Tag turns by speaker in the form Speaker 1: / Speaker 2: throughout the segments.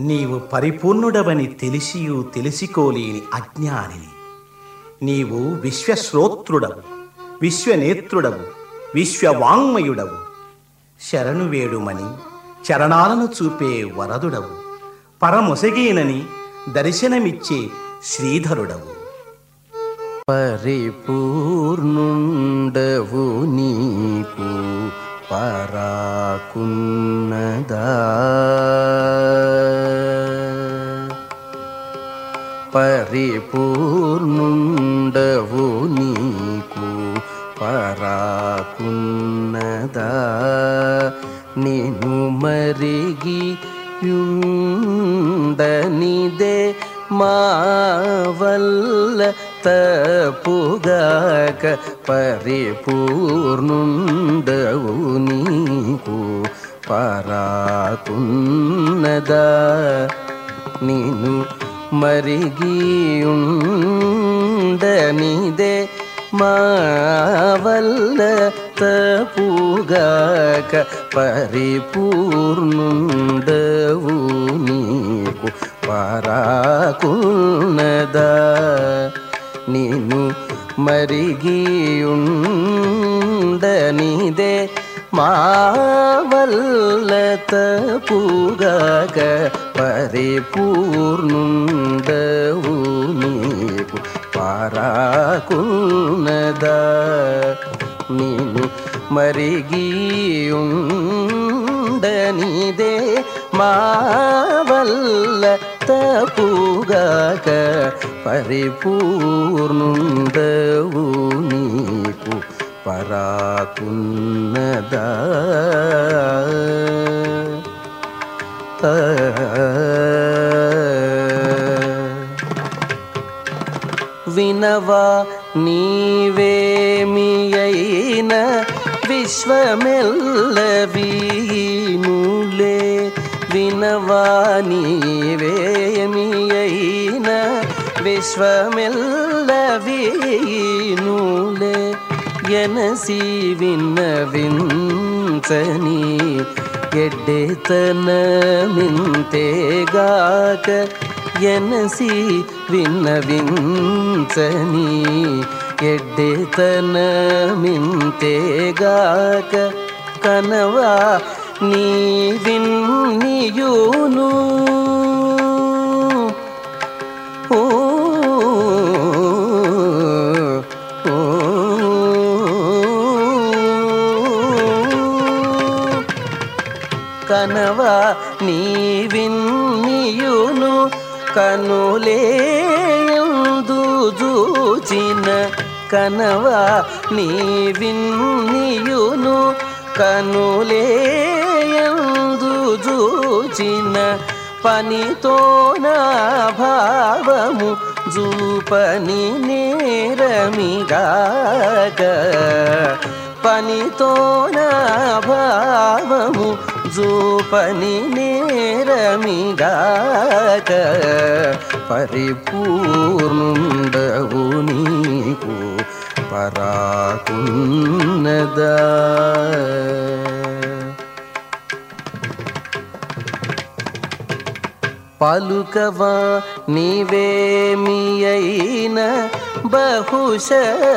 Speaker 1: నీవు పరిపూర్ణుడవని తెలిసియు తెలిసికోలేని అజ్ఞానిని. నీవు విశ్వశ్రోత్రుడవు విశ్వనేత్రుడవు విశ్వవాంగ్మయుడవు. శరణు వేడుమని చరణాలను చూపే వరదుడవు. పరమొసగేనని దర్శనమిచ్చే శ్రీధరుడవు.
Speaker 2: పరిపూర్ణుండవు నీకు పరాకున్నదా? పరిపూర్ణుండవు నీకు పరాకున్నదా నేను మరిగి యుండనిదే మా వల్ల తప్పుగాక పరిపూర్ణుండవు నీకు పరాకున్నదా నేను మరిగియుండనిదే మా వల్ల తప్పుగాక పరిపూర్ణుండవు నీకు పరాకున్నదా నేను మరిగియుండనిదే మా వల్ల പരിപൂർണുണ്ടവു നീകു പാറാകുന്നത നീനു മരികിയുണ്ടനിതേ മാവല്ല തപൂകാക പരിപൂർണുണ്ടവു നീകു പറാകുന്നത వినవా నీవేమి అయిన విశ్వమెల్ల వీనులే వినవా నీవేమి అయిన విశ్వమెల్ల వీనులే ఎనసి విన్నవించని ఎడ్డెతనమింతేగాక ఎనసి எனசி விண்ணவின்சனி எட்டெத்தனமின் தேகாக கனவா நீவின் நியூனு கனவா కనులేయందు చూచిన కనవా నీ విన్నియును కనులేయందు చూచిన పనితో నా భావము జూపని నేరమిగాక. పనితో నా భావము జూపని నేరమిగాక పరిపూర్ణుండవు నీకు పరాకున్నదా. పలుకవా నీవేమియైన బహుశబ్దమయుడవు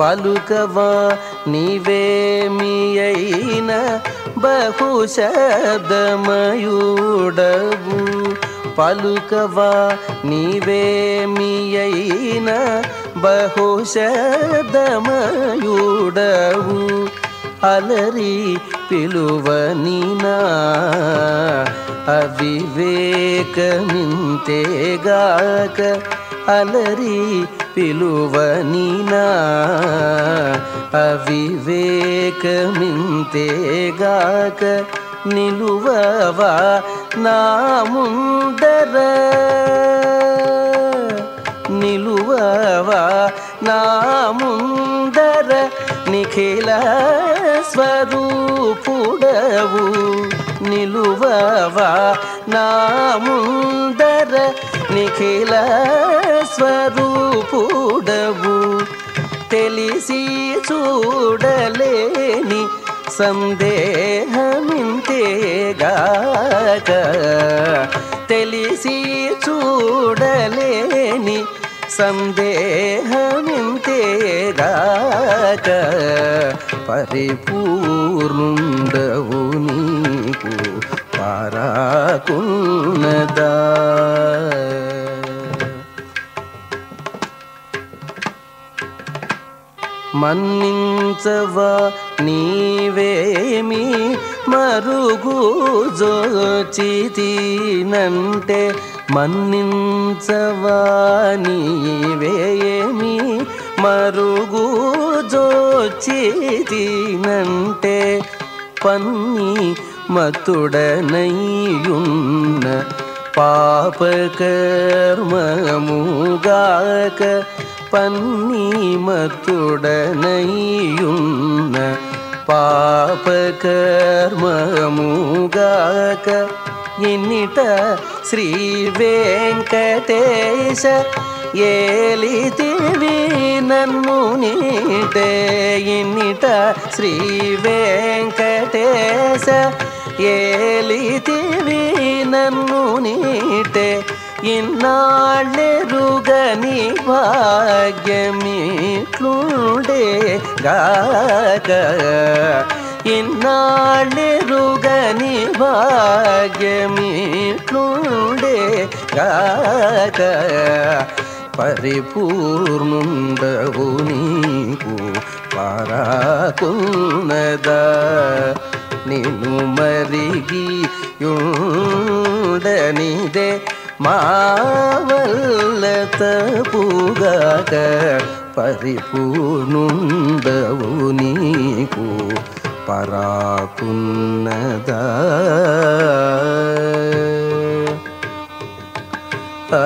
Speaker 2: పలుకవా? నీవేమి అయిన బహుశబ్దమయుడవు. పలుకవా? నీవేమి అయిన బహుశబ్దమయుడవు. అలరి పిలువనినా అవివేకమింతేగాక అలరి పిలువనినా అవివేకమింతేగాక నిలువవా నా ముందర? నిలువవా నా ముందర? నిఖిల స్వరూపుడవు. నిలువవా నా ముందర? నిఖిల స్వరూ స్వరూపుడవు తెలిసి చూడలేని సందేహమింతేగాక తెలిసి చూడలేని సందేహమింతేగాక పరిపూర్ణుండవు నీకు పారాకున్నదా. మన్నించవా నీవేమి మరుగు జోచితినంటే మన్నించవా నీవేమి మరుగు జోచితినంటే పన్ని మతుడనయ్యున్న పాపకర్మముగాక പന്നീമത്തുടനയ്യുന്ന പാപകർമ്മമുകാക എന്നിട്ട ശ്രീ വെങ്കടേശ ഏലി തിരുവി നന്മുനിട്ടേ എന്നിട്ട ശ്രീ വെങ്കടേശ ഏലി തിരുവി നന്മുനിട്ടേ ఇన్నాళ్ళెరుగని భాగ్యమిట్లుండే గాక ఇన్నాళ్ళెరుగని భాగ్యమిట్లుండే గాక పరిపూర్ణుండవు నీకు పారాకున్నదా నిన్ను మరిగి యుండనిదే మా వల్ల తపుగాక పరిపూర్ణుండవు నీకు పరాకున్నదా ఆ ఆ